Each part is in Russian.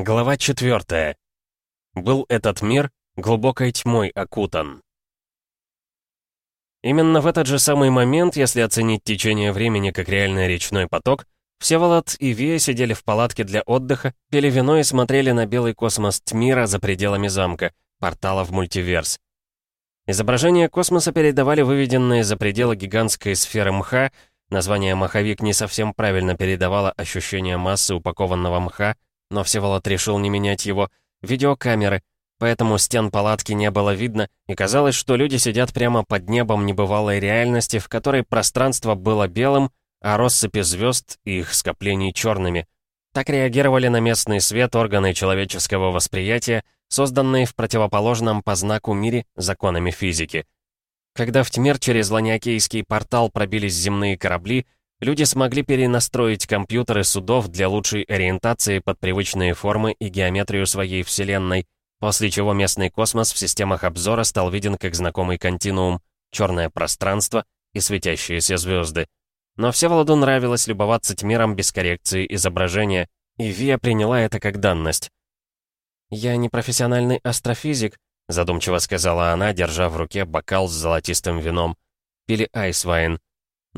Глава 4. Был этот мир глубокой тьмой окутан. Именно в этот же самый момент, если оценить течение времени как реальный речной поток, Всеволод и Вия сидели в палатке для отдыха, пили вино и смотрели на белый космос Тмира за пределами замка, портала в мультиверс. Изображения космоса передавали выведенные за пределы гигантской сферы мха, название «маховик» не совсем правильно передавало ощущение массы упакованного мха, но Всеволод решил не менять его, видеокамеры, поэтому стен палатки не было видно, и казалось, что люди сидят прямо под небом небывалой реальности, в которой пространство было белым, а россыпи звезд и их скоплений черными. Так реагировали на местный свет органы человеческого восприятия, созданные в противоположном по знаку мире законами физики. Когда в Тьмер через Ланиакейский портал пробились земные корабли, Люди смогли перенастроить компьютеры судов для лучшей ориентации под привычные формы и геометрию своей Вселенной, после чего местный космос в системах обзора стал виден как знакомый континуум, черное пространство и светящиеся звезды. Но Всеволоду нравилось любоваться тьмиром без коррекции изображения, и Вия приняла это как данность. «Я не профессиональный астрофизик», задумчиво сказала она, держа в руке бокал с золотистым вином. Пили айсвайн.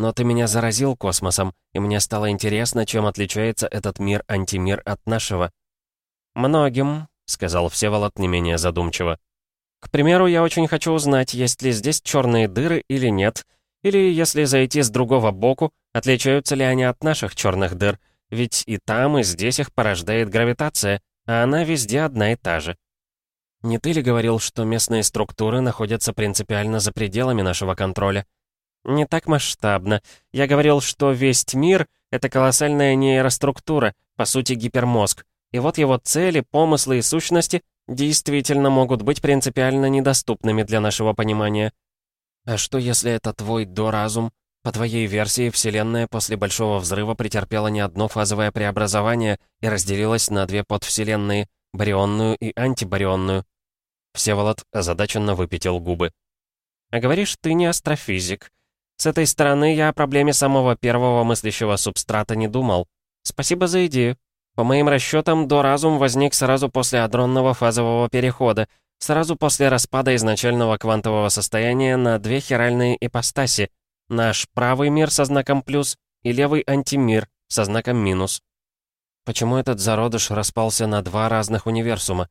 Но ты меня заразил космосом, и мне стало интересно, чем отличается этот мир-антимир от нашего». «Многим», — сказал Всеволод не менее задумчиво. «К примеру, я очень хочу узнать, есть ли здесь черные дыры или нет, или, если зайти с другого боку, отличаются ли они от наших черных дыр, ведь и там, и здесь их порождает гравитация, а она везде одна и та же». «Не ты ли говорил, что местные структуры находятся принципиально за пределами нашего контроля?» «Не так масштабно. Я говорил, что весь мир — это колоссальная нейроструктура, по сути гипермозг. И вот его цели, помыслы и сущности действительно могут быть принципиально недоступными для нашего понимания. А что, если это твой доразум? По твоей версии, Вселенная после Большого Взрыва претерпела не одно фазовое преобразование и разделилась на две подвселенные — барионную и антибарионную. Всеволод озадаченно выпятил губы. «А говоришь, ты не астрофизик. С этой стороны я о проблеме самого первого мыслящего субстрата не думал. Спасибо за идею. По моим расчетам, доразум возник сразу после адронного фазового перехода, сразу после распада изначального квантового состояния на две хиральные ипостаси. Наш правый мир со знаком плюс и левый антимир со знаком минус. Почему этот зародыш распался на два разных универсума?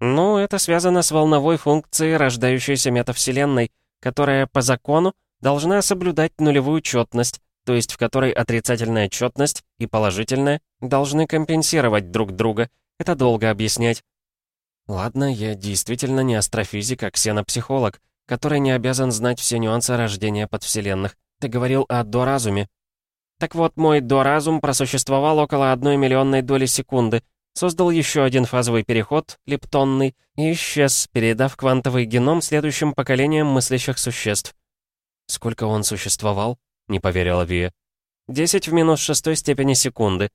Ну, это связано с волновой функцией рождающейся метавселенной, которая по закону должна соблюдать нулевую четность, то есть в которой отрицательная четность и положительная должны компенсировать друг друга. Это долго объяснять. Ладно, я действительно не астрофизик, а ксенопсихолог, который не обязан знать все нюансы рождения подвселенных. Ты говорил о доразуме. Так вот, мой доразум просуществовал около одной миллионной доли секунды, создал еще один фазовый переход, лептонный, и исчез, передав квантовый геном следующим поколениям мыслящих существ. «Сколько он существовал?» — не поверила Вия. «Десять в минус шестой степени секунды.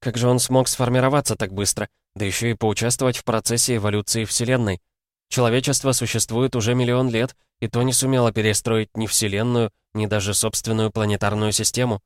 Как же он смог сформироваться так быстро, да еще и поучаствовать в процессе эволюции Вселенной? Человечество существует уже миллион лет, и то не сумело перестроить ни Вселенную, ни даже собственную планетарную систему.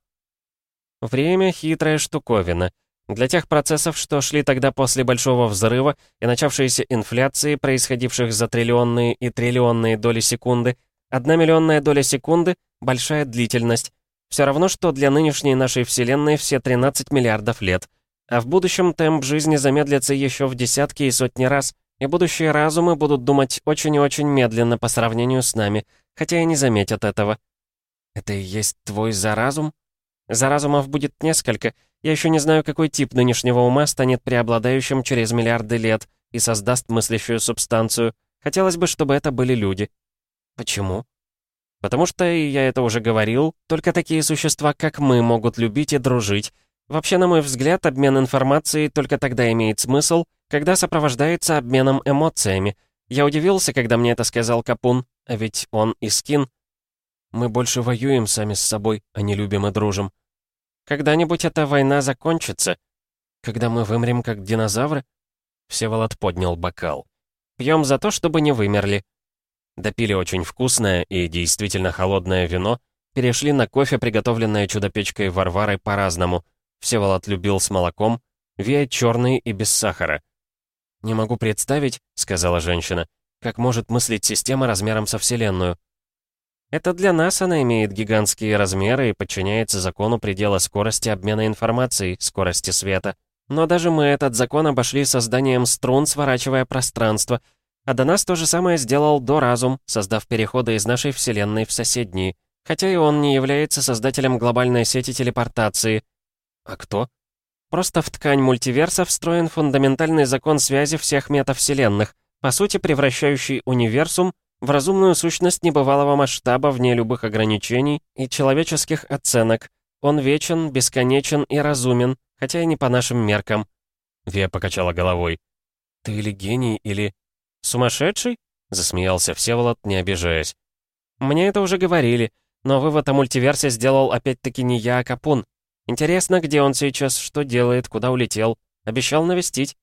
Время — хитрая штуковина. Для тех процессов, что шли тогда после Большого Взрыва и начавшейся инфляции, происходивших за триллионные и триллионные доли секунды, Одна миллионная доля секунды — большая длительность. Все равно, что для нынешней нашей Вселенной все 13 миллиардов лет. А в будущем темп жизни замедлится еще в десятки и сотни раз, и будущие разумы будут думать очень и очень медленно по сравнению с нами, хотя и не заметят этого. Это и есть твой заразум? Заразумов будет несколько. Я еще не знаю, какой тип нынешнего ума станет преобладающим через миллиарды лет и создаст мыслящую субстанцию. Хотелось бы, чтобы это были люди. Почему? Потому что, я это уже говорил, только такие существа, как мы, могут любить и дружить. Вообще, на мой взгляд, обмен информацией только тогда имеет смысл, когда сопровождается обменом эмоциями. Я удивился, когда мне это сказал Капун, а ведь он и скин. Мы больше воюем сами с собой, а не любим и дружим. Когда-нибудь эта война закончится. Когда мы вымрем, как динозавры? Всеволод поднял бокал. Пьем за то, чтобы не вымерли. Допили очень вкусное и действительно холодное вино, перешли на кофе, приготовленное чудо-печкой Варварой по-разному. Всеволод любил с молоком, Вея черный и без сахара. «Не могу представить», — сказала женщина, «как может мыслить система размером со Вселенную». Это для нас она имеет гигантские размеры и подчиняется закону предела скорости обмена информацией, скорости света. Но даже мы этот закон обошли созданием струн, сворачивая пространство. А до нас то же самое сделал Доразум, создав переходы из нашей Вселенной в соседние. Хотя и он не является создателем глобальной сети телепортации. А кто? Просто в ткань мультиверса встроен фундаментальный закон связи всех метавселенных, по сути превращающий универсум в разумную сущность небывалого масштаба вне любых ограничений и человеческих оценок. Он вечен, бесконечен и разумен, хотя и не по нашим меркам. Вия покачала головой. «Ты или гений, или...» «Сумасшедший?» — засмеялся Всеволод, не обижаясь. «Мне это уже говорили, но вывод о мультиверсе сделал опять-таки не я, а Капун. Интересно, где он сейчас, что делает, куда улетел. Обещал навестить».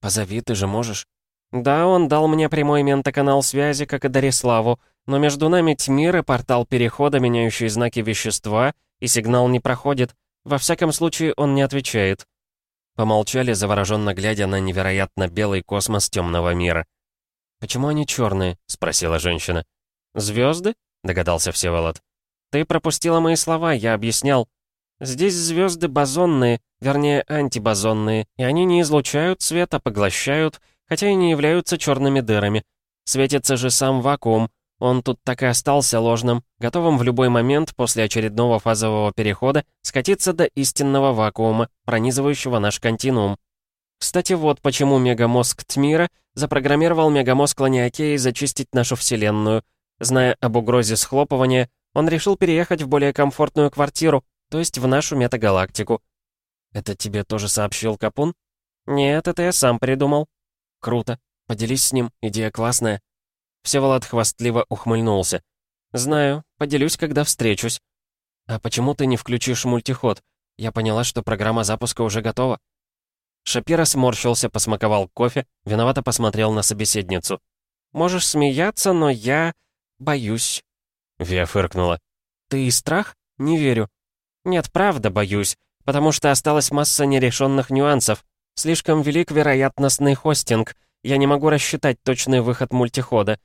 «Позови, ты же можешь». Да, он дал мне прямой ментоканал связи, как и Дариславу, но между нами тьмир и портал перехода, меняющий знаки вещества, и сигнал не проходит. Во всяком случае, он не отвечает. Помолчали, завороженно глядя на невероятно белый космос темного мира. «Почему они черные?» — спросила женщина. «Звезды?» — догадался Всеволод. «Ты пропустила мои слова, я объяснял. Здесь звезды бозонные, вернее, антибозонные, и они не излучают свет, а поглощают, хотя и не являются черными дырами. Светится же сам вакуум, он тут так и остался ложным, готовым в любой момент после очередного фазового перехода скатиться до истинного вакуума, пронизывающего наш континуум. Кстати, вот почему мегамозг Тмира запрограммировал мегамозг Ланиакеи зачистить нашу Вселенную. Зная об угрозе схлопывания, он решил переехать в более комфортную квартиру, то есть в нашу метагалактику. «Это тебе тоже сообщил Капун?» «Нет, это я сам придумал», «Круто. Поделись с ним, идея классная». Всеволод хвастливо ухмыльнулся. «Знаю, поделюсь, когда встречусь». «А почему ты не включишь мультиход? Я поняла, что программа запуска уже готова». Шапира сморщился, посмаковал кофе, виновато посмотрел на собеседницу. «Можешь смеяться, но я... боюсь». Вия фыркнула. «Ты и страх? Не верю». «Нет, правда боюсь, потому что осталась масса нерешенных нюансов. Слишком велик вероятностный хостинг. Я не могу рассчитать точный выход мультихода.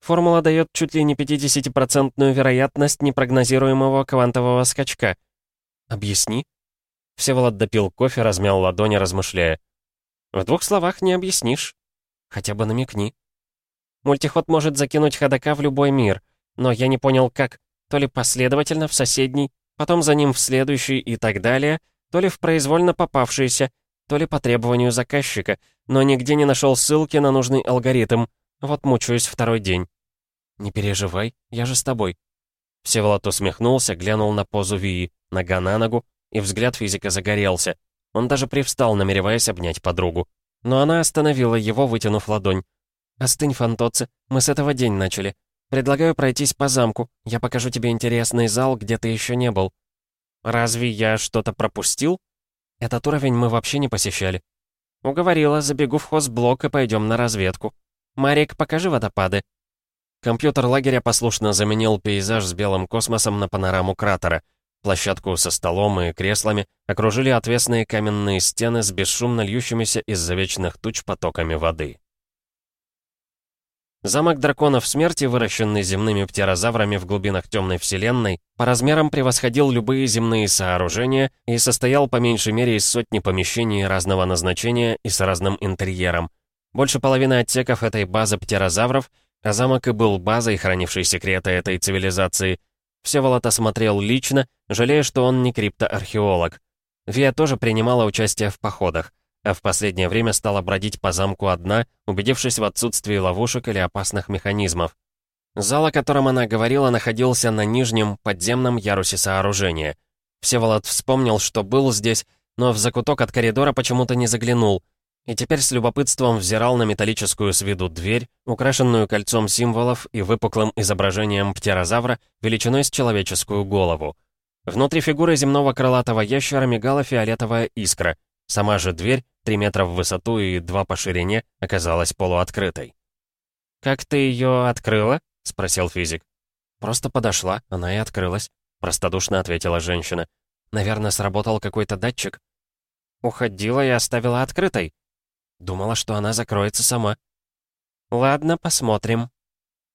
Формула дает чуть ли не 50% вероятность непрогнозируемого квантового скачка. Объясни. Всеволод допил кофе, размял ладони, размышляя. В двух словах не объяснишь. Хотя бы намекни. Мультиход может закинуть ходока в любой мир, но я не понял, как. То ли последовательно в соседний, потом за ним в следующий и так далее, то ли в произвольно попавшийся, то ли по требованию заказчика, но нигде не нашел ссылки на нужный алгоритм. Вот мучаюсь второй день. «Не переживай, я же с тобой». Всеволод усмехнулся, глянул на позу Вии, нога на ногу, и взгляд физика загорелся. Он даже привстал, намереваясь обнять подругу. Но она остановила его, вытянув ладонь. «Остынь, фантоци, мы с этого день начали. Предлагаю пройтись по замку. Я покажу тебе интересный зал, где ты еще не был». «Разве я что-то пропустил?» Этот уровень мы вообще не посещали. Уговорила, забегу в хозблок и пойдем на разведку. Марик, покажи водопады. Компьютер лагеря послушно заменил пейзаж с белым космосом на панораму кратера. Площадку со столом и креслами окружили отвесные каменные стены с бесшумно льющимися из-за вечных туч потоками воды. Замок драконов смерти, выращенный земными птерозаврами в глубинах темной вселенной, по размерам превосходил любые земные сооружения и состоял по меньшей мере из сотни помещений разного назначения и с разным интерьером. Больше половины отсеков этой базы птерозавров, а замок и был базой, хранившей секреты этой цивилизации. Всеволод осмотрел лично, жалея, что он не криптоархеолог. Вия тоже принимала участие в походах а в последнее время стала бродить по замку одна, убедившись в отсутствии ловушек или опасных механизмов. Зал, о котором она говорила, находился на нижнем, подземном ярусе сооружения. Всеволод вспомнил, что был здесь, но в закуток от коридора почему-то не заглянул, и теперь с любопытством взирал на металлическую с виду дверь, украшенную кольцом символов и выпуклым изображением птерозавра величиной с человеческую голову. Внутри фигуры земного крылатого ящера мигала фиолетовая искра. Сама же дверь 3 метра в высоту и 2 по ширине, оказалась полуоткрытой. «Как ты ее открыла?» — спросил физик. «Просто подошла, она и открылась», — простодушно ответила женщина. «Наверное, сработал какой-то датчик». Уходила и оставила открытой. Думала, что она закроется сама. Ладно, посмотрим.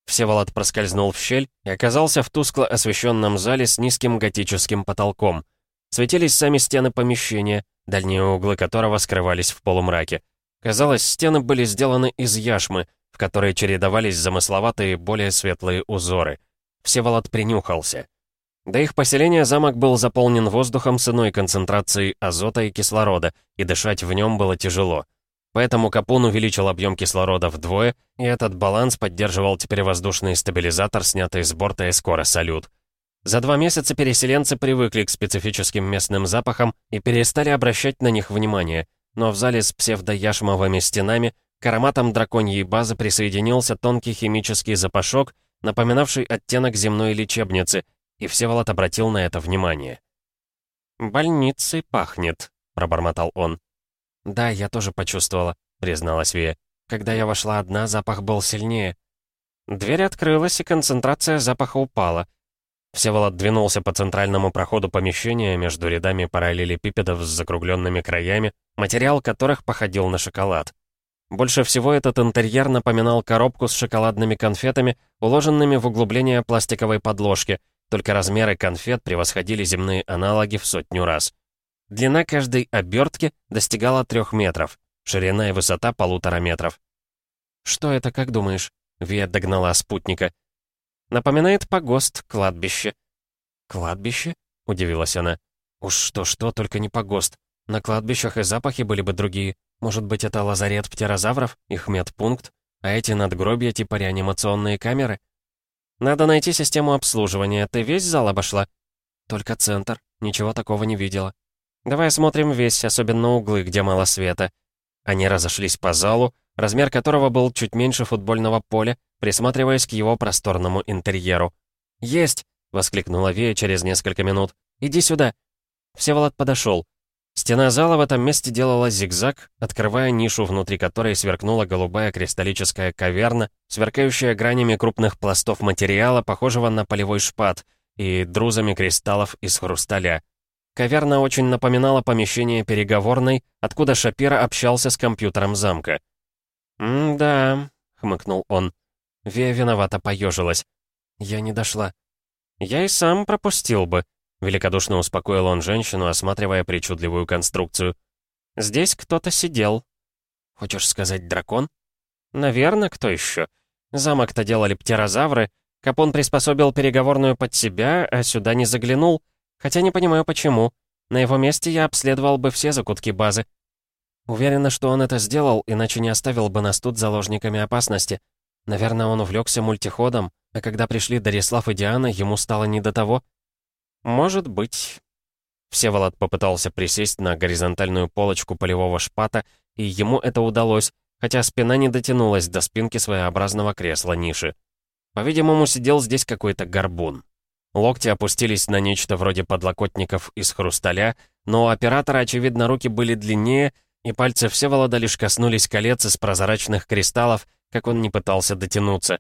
Всеволод проскользнул в щель и оказался в тускло освещенном зале с низким готическим потолком. Светились сами стены помещения, дальние углы которого скрывались в полумраке. Казалось, стены были сделаны из яшмы, в которой чередовались замысловатые, более светлые узоры. Всеволод принюхался. До их поселения замок был заполнен воздухом с иной концентрацией азота и кислорода, и дышать в нем было тяжело. Поэтому Капун увеличил объем кислорода вдвое, и этот баланс поддерживал теперь воздушный стабилизатор, снятый с борта Эскора «Салют». За два месяца переселенцы привыкли к специфическим местным запахам и перестали обращать на них внимание — но в зале с псевдояшмовыми стенами к ароматам драконьей базы присоединился тонкий химический запашок, напоминавший оттенок земной лечебницы, и Всеволод обратил на это внимание. «Больницей пахнет», — пробормотал он. «Да, я тоже почувствовала», — призналась Вия. «Когда я вошла одна, запах был сильнее». Дверь открылась, и концентрация запаха упала — Всеволод двинулся по центральному проходу помещения между рядами параллелепипедов с закругленными краями, материал которых походил на шоколад. Больше всего этот интерьер напоминал коробку с шоколадными конфетами, уложенными в углубление пластиковой подложки, только размеры конфет превосходили земные аналоги в сотню раз. Длина каждой обертки достигала трех метров, ширина и высота полутора метров. «Что это, как думаешь?» Вия догнала спутника. Напоминает погост, кладбище». «Кладбище?» — удивилась она. «Уж что-что, только не погост. На кладбищах и запахи были бы другие. Может быть, это лазарет птерозавров, их медпункт, а эти надгробья типа реанимационные камеры? Надо найти систему обслуживания. Ты весь зал обошла?» «Только центр. Ничего такого не видела». «Давай осмотрим весь, особенно углы, где мало света». Они разошлись по залу, размер которого был чуть меньше футбольного поля, присматриваясь к его просторному интерьеру. «Есть!» — воскликнула Вея через несколько минут. «Иди сюда!» Всеволод подошел. Стена зала в этом месте делала зигзаг, открывая нишу, внутри которой сверкнула голубая кристаллическая каверна, сверкающая гранями крупных пластов материала, похожего на полевой шпат, и друзами кристаллов из хрусталя. Каверна очень напоминала помещение переговорной, откуда Шапира общался с компьютером замка. «М-да», — хмыкнул он. Вия виновато поежилась. «Я не дошла». «Я и сам пропустил бы», — великодушно успокоил он женщину, осматривая причудливую конструкцию. «Здесь кто-то сидел». «Хочешь сказать, дракон?» «Наверное, кто еще? Замок-то делали птерозавры. Капон приспособил переговорную под себя, а сюда не заглянул. Хотя не понимаю, почему. На его месте я обследовал бы все закутки базы». Уверена, что он это сделал, иначе не оставил бы нас тут заложниками опасности. Наверное, он увлекся мультиходом, а когда пришли Дарислав и Диана, ему стало не до того. Может быть. Всеволод попытался присесть на горизонтальную полочку полевого шпата, и ему это удалось, хотя спина не дотянулась до спинки своеобразного кресла-ниши. По-видимому, сидел здесь какой-то горбун. Локти опустились на нечто вроде подлокотников из хрусталя, но у оператора, очевидно, руки были длиннее, и пальцы Всеволода лишь коснулись колец из прозрачных кристаллов, как он не пытался дотянуться.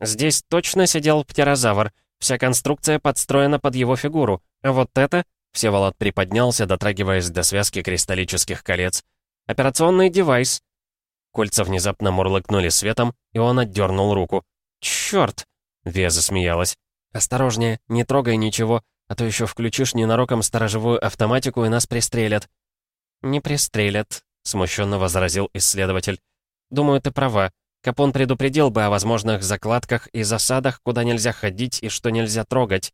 Здесь точно сидел птерозавр, вся конструкция подстроена под его фигуру, а вот это... Всеволод приподнялся, дотрагиваясь до связки кристаллических колец. «Операционный девайс». Кольца внезапно мурлыкнули светом, и он отдернул руку. «Чёрт!» — Вия засмеялась. «Осторожнее, не трогай ничего, а то еще включишь ненароком сторожевую автоматику и нас пристрелят». «Не пристрелят», — смущенно возразил исследователь. «Думаю, ты права. Капон предупредил бы о возможных закладках и засадах, куда нельзя ходить и что нельзя трогать.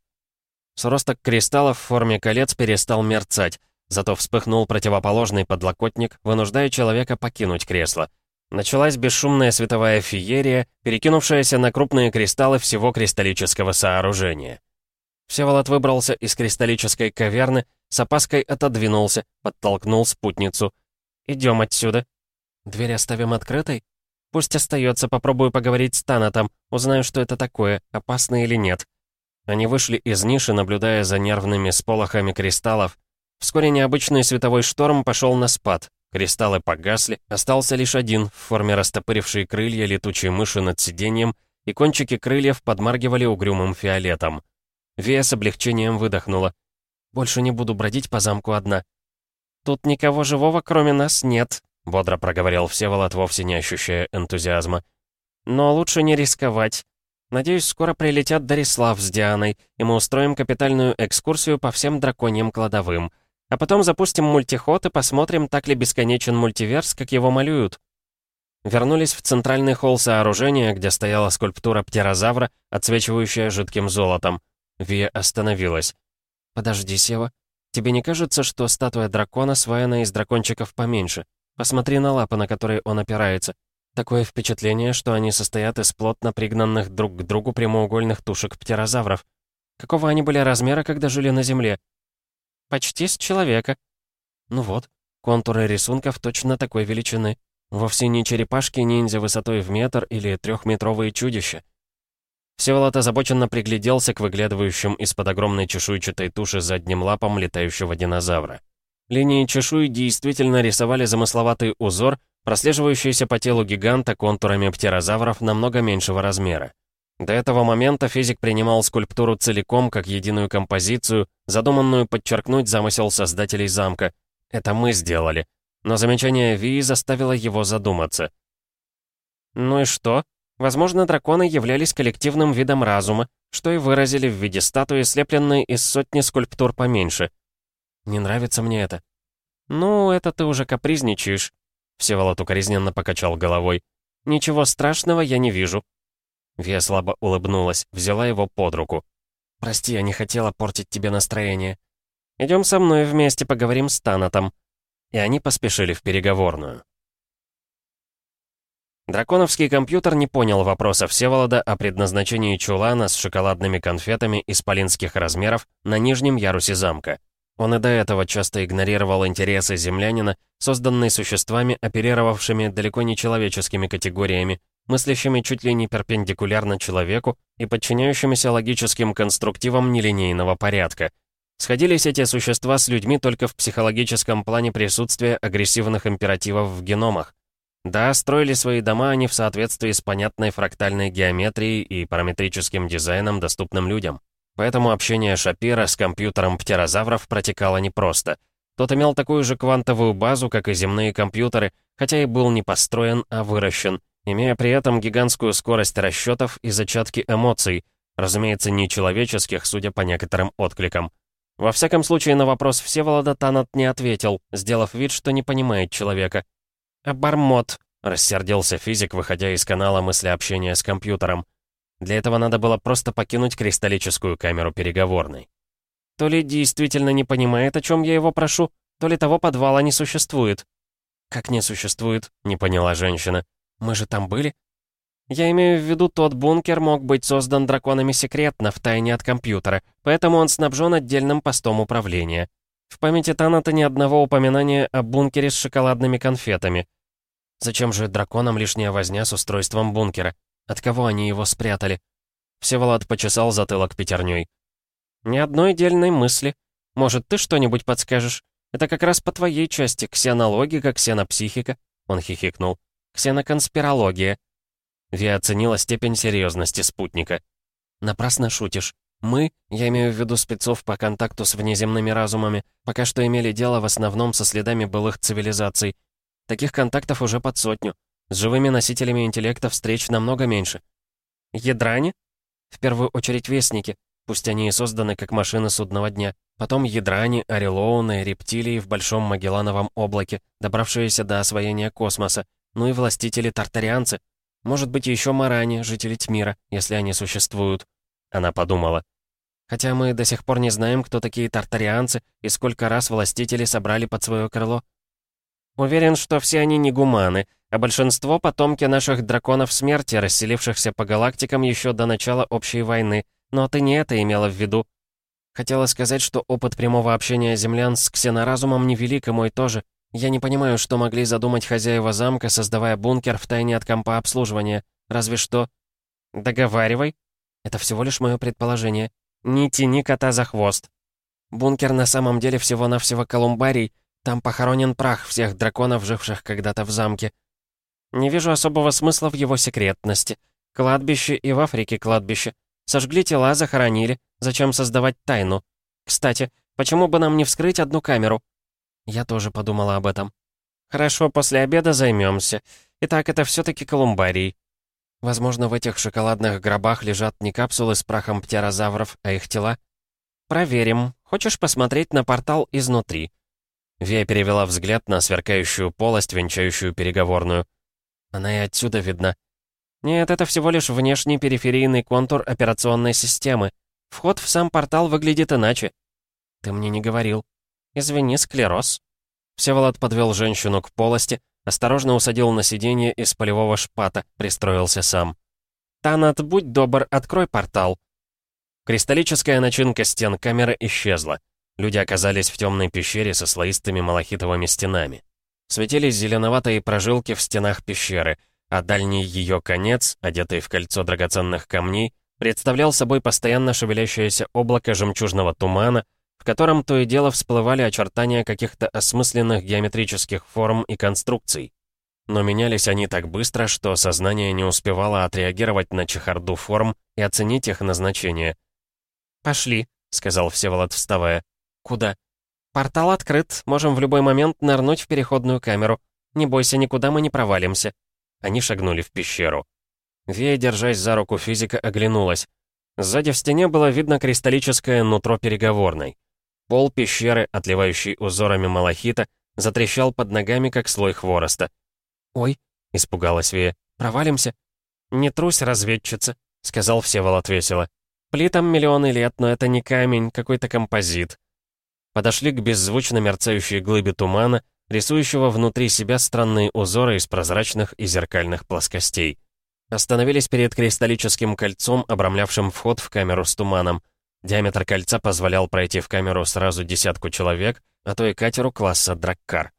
Сросток кристаллов в форме колец перестал мерцать, зато вспыхнул противоположный подлокотник, вынуждая человека покинуть кресло. Началась бесшумная световая феерия, перекинувшаяся на крупные кристаллы всего кристаллического сооружения. Всеволод выбрался из кристаллической каверны, с опаской отодвинулся, подтолкнул спутницу. «Идем отсюда». «Дверь оставим открытой?» Пусть остается, попробую поговорить с Танатом, узнаю, что это такое, опасно или нет. Они вышли из ниши, наблюдая за нервными сполохами кристаллов. Вскоре необычный световой шторм пошел на спад. Кристаллы погасли, остался лишь один, в форме растопырившей крылья летучей мыши над сиденьем, и кончики крыльев подмаргивали угрюмым фиолетом. Вея с облегчением выдохнула. «Больше не буду бродить по замку одна». «Тут никого живого, кроме нас, нет», — бодро проговорил Всеволод, вовсе не ощущая энтузиазма. «Но лучше не рисковать. Надеюсь, скоро прилетят Дарислав с Дианой, и мы устроим капитальную экскурсию по всем драконьим кладовым. А потом запустим мультиход и посмотрим, так ли бесконечен мультиверс, как его малюют». Вернулись в центральный холл сооружения, где стояла скульптура птерозавра, отсвечивающая жидким золотом. Вия остановилась. «Подожди, Сева. Тебе не кажется, что статуя дракона сваяна из дракончиков поменьше? Посмотри на лапы, на которые он опирается. Такое впечатление, что они состоят из плотно пригнанных друг к другу прямоугольных тушек птерозавров. Какого они были размера, когда жили на Земле? Почти с человека. Ну вот, контуры рисунков точно такой величины. Вовсе не черепашки-ниндзя высотой в метр или трехметровые чудища. Всеволод озабоченно пригляделся к выглядывающим из-под огромной чешуйчатой туши задним лапам летающего динозавра. Линии чешуи действительно рисовали замысловатый узор, прослеживающийся по телу гиганта контурами птерозавров намного меньшего размера. До этого момента физик принимал скульптуру целиком как единую композицию, задуманную подчеркнуть замысел создателей замка. Это мы сделали. Но замечание Ви заставило его задуматься. Ну и что? Возможно, драконы являлись коллективным видом разума, что и выразили в виде статуи, слепленной из сотни скульптур поменьше. Не нравится мне это. Ну, это ты уже капризничаешь. Всеволод укоризненно покачал головой. Ничего страшного я не вижу. Вия слабо улыбнулась, взяла его под руку. «Прости, я не хотела портить тебе настроение. Идем со мной вместе поговорим с Танатом и они поспешили в переговорную. Драконовский компьютер не понял вопроса Всеволода о предназначении чулана с шоколадными конфетами исполинских размеров на нижнем ярусе замка. Он и до этого часто игнорировал интересы землянина, созданные существами, оперировавшими далеко не человеческими категориями, мыслящими чуть ли не перпендикулярно человеку и подчиняющимися логическим конструктивам нелинейного порядка — Сходились эти существа с людьми только в психологическом плане присутствия агрессивных императивов в геномах. Да, строили свои дома они в соответствии с понятной фрактальной геометрией и параметрическим дизайном, доступным людям. Поэтому общение Шапира с компьютером птерозавров протекало непросто. Тот имел такую же квантовую базу, как и земные компьютеры, хотя и был не построен, а выращен, имея при этом гигантскую скорость расчетов и зачатки эмоций, разумеется, не человеческих, судя по некоторым откликам. Во всяком случае, на вопрос Всеволода Танат не ответил, сделав вид, что не понимает человека. «Обормот», — рассердился физик, выходя из канала мыслеобщения с компьютером. Для этого надо было просто покинуть кристаллическую камеру переговорной. То ли действительно не понимает, о чем я его прошу, то ли того подвала не существует. «Как не существует?» — не поняла женщина. «Мы же там были?» Я имею в виду, тот бункер мог быть создан драконами секретно, в тайне от компьютера, поэтому он снабжен отдельным постом управления. В памяти Таната ни одного упоминания о бункере с шоколадными конфетами. Зачем же драконам лишняя возня с устройством бункера? От кого они его спрятали? Всеволод почесал затылок пятерней. «Ни одной дельной мысли. Может, ты что-нибудь подскажешь? Это как раз по твоей части, ксенологика, ксенопсихика», — он хихикнул. «Ксеноконспирология». Ви оценила степень серьезности спутника. «Напрасно шутишь. Мы, я имею в виду спецов по контакту с внеземными разумами, пока что имели дело в основном со следами былых цивилизаций. Таких контактов уже под сотню. С живыми носителями интеллекта встреч намного меньше. Ядране? В первую очередь вестники, пусть они и созданы как машины судного дня. Потом ядране, орелоуны, рептилии в Большом Магеллановом облаке, добравшиеся до освоения космоса, ну и властители-тартарианцы, может быть, еще маране, жители Тьмира, если они существуют. Она подумала. Хотя мы до сих пор не знаем, кто такие тартарианцы и сколько раз властители собрали под свое крыло. Уверен, что все они не гуманы, а большинство — потомки наших драконов смерти, расселившихся по галактикам еще до начала общей войны. Но ты не это имела в виду. Хотела сказать, что опыт прямого общения землян с ксеноразумом невелик, и мой тоже. Я не понимаю, что могли задумать хозяева замка, создавая бункер в тайне от компа обслуживания. Разве что... Договаривай. Это всего лишь мое предположение. Не тяни кота за хвост. Бункер на самом деле всего-навсего колумбарий. Там похоронен прах всех драконов, живших когда-то в замке. Не вижу особого смысла в его секретности. Кладбище и в Африке кладбище. Сожгли тела, захоронили. Зачем создавать тайну? Кстати, почему бы нам не вскрыть одну камеру? Я тоже подумала об этом. Хорошо, после обеда займемся. Итак, это все-таки колумбарий. Возможно, в этих шоколадных гробах лежат не капсулы с прахом птерозавров, а их тела? Проверим. Хочешь посмотреть на портал изнутри? Вия перевела взгляд на сверкающую полость, венчающую переговорную. Она и отсюда видна. Нет, это всего лишь внешний периферийный контур операционной системы. Вход в сам портал выглядит иначе. Ты мне не говорил. Извини, склероз. Всеволод подвел женщину к полости, осторожно усадил на сиденье из полевого шпата, пристроился сам. «Танат, будь добр, открой портал». Кристаллическая начинка стен камеры исчезла. Люди оказались в темной пещере со слоистыми малахитовыми стенами. Светились зеленоватые прожилки в стенах пещеры, а дальний ее конец, одетый в кольцо драгоценных камней, представлял собой постоянно шевелящееся облако жемчужного тумана, в котором то и дело всплывали очертания каких-то осмысленных геометрических форм и конструкций. Но менялись они так быстро, что сознание не успевало отреагировать на чехарду форм и оценить их назначение. «Пошли», — сказал Всеволод, вставая. «Куда?» «Портал открыт. Можем в любой момент нырнуть в переходную камеру. Не бойся, никуда мы не провалимся». Они шагнули в пещеру. Вея, держась за руку физика, оглянулась. Сзади в стене было видно кристаллическое нутро переговорной. Пол пещеры, отливающий узорами малахита, затрещал под ногами, как слой хвороста. «Ой», — испугалась Вея, — «провалимся?» «Не трусь, разведчица», — сказал Всеволод весело. «Плитам миллионы лет, но это не камень, какой-то композит. Подошли к беззвучно мерцающей глыбе тумана, рисующего внутри себя странные узоры из прозрачных и зеркальных плоскостей. Остановились перед кристаллическим кольцом, обрамлявшим вход в камеру с туманом. Диаметр кольца позволял пройти в камеру сразу десятку человек, а то и катеру класса Драккар.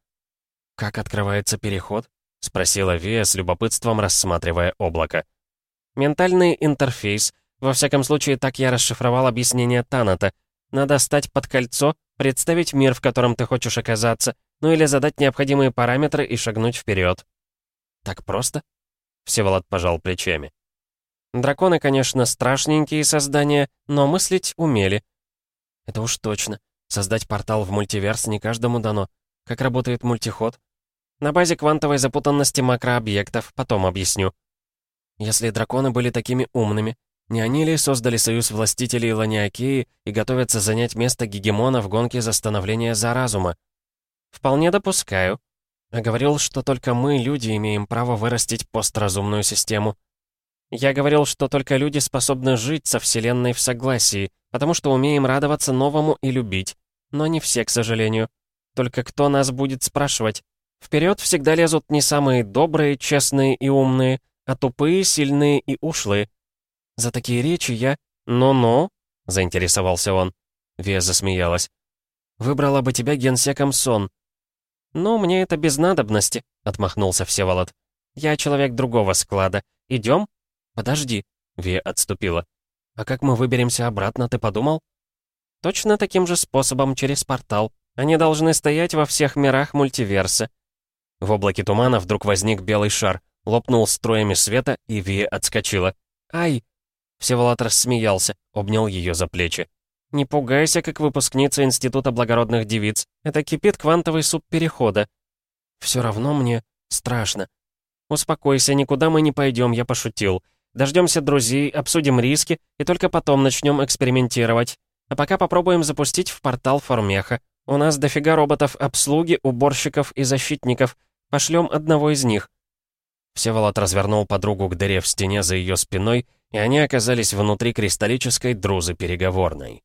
«Как открывается переход?» — спросила Вия с любопытством, рассматривая облако. «Ментальный интерфейс. Во всяком случае, так я расшифровал объяснение Таната. Надо стать под кольцо, представить мир, в котором ты хочешь оказаться, ну или задать необходимые параметры и шагнуть вперед. Так просто? Всеволод пожал плечами. Драконы, конечно, страшненькие создания, но мыслить умели. Это уж точно. Создать портал в мультиверс не каждому дано. Как работает мультиход? На базе квантовой запутанности макрообъектов, потом объясню. Если драконы были такими умными, не они ли создали союз властителей Ланиакеи и готовятся занять место гегемона в гонке за становление за разума? Вполне допускаю. А говорил, что только мы, люди, имеем право вырастить постразумную систему. Я говорил, что только люди способны жить со Вселенной в согласии, потому что умеем радоваться новому и любить. Но не все, к сожалению. Только кто нас будет спрашивать? Вперед всегда лезут не самые добрые, честные и умные, а тупые, сильные и ушлые. За такие речи я... «Ну-ну», — заинтересовался он. Вия засмеялась. «Выбрала бы тебя генсеком сон». «Ну, мне это без надобности», — отмахнулся Всеволод. «Я человек другого склада. Идем?» «Подожди», — Вия отступила. «А как мы выберемся обратно, ты подумал?» «Точно таким же способом, через портал. Они должны стоять во всех мирах мультиверса». В облаке тумана вдруг возник белый шар, лопнул строями света, и Вия отскочила. «Ай!» Всеволод рассмеялся, обнял ее за плечи. «Не пугайся, как выпускница Института благородных девиц. Это кипит квантовый суп перехода». «Все равно мне страшно». «Успокойся, никуда мы не пойдем, я пошутил. Дождемся друзей, обсудим риски и только потом начнем экспериментировать. А пока попробуем запустить в портал Формеха. У нас дофига роботов обслуги, уборщиков и защитников. Пошлем одного из них». Всеволод развернул подругу к дыре в стене за ее спиной и они оказались внутри кристаллической друзы переговорной.